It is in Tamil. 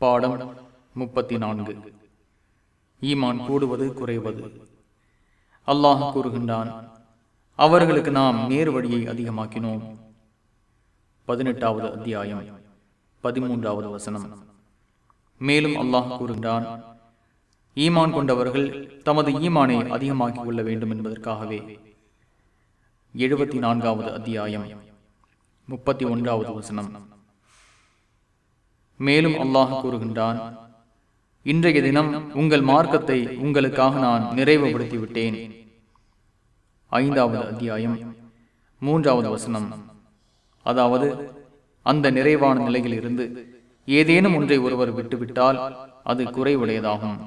பாடம் முப்பத்தி நான்கு ஈமான் கூடுவது குறைவது. அல்லாஹ் கூறுகின்றான் அவர்களுக்கு நாம் நேர் வழியை அதிகமாக்கினோம். பதினெட்டாவது அத்தியாயம் பதிமூன்றாவது வசனம். மேலும் அல்லாஹ் கூறுகின்றான் ஈமான் கொண்டவர்கள் தமது ஈமானை அதிகமாக்கிக் கொள்ள வேண்டும் என்பதற்காகவே. எழுபத்தி நான்காவது அத்தியாயம் முப்பத்தி ஒன்றாவது வசனம். மேலும் அல்லாஹ் கூறுகின்றான் இன்றைய தினம் உங்கள் மார்க்கத்தை உங்களுக்காக நான் நிறைவுபடுத்தி விட்டேன் ஐந்தாவது அத்தியாயம் மூன்றாவது வசனம். அதாவது அந்த நிறைவான நிலையில் இருந்து ஏதேனும் ஒன்றை ஒருவர் விட்டுவிட்டால் அது குறைவுடையதாகும்.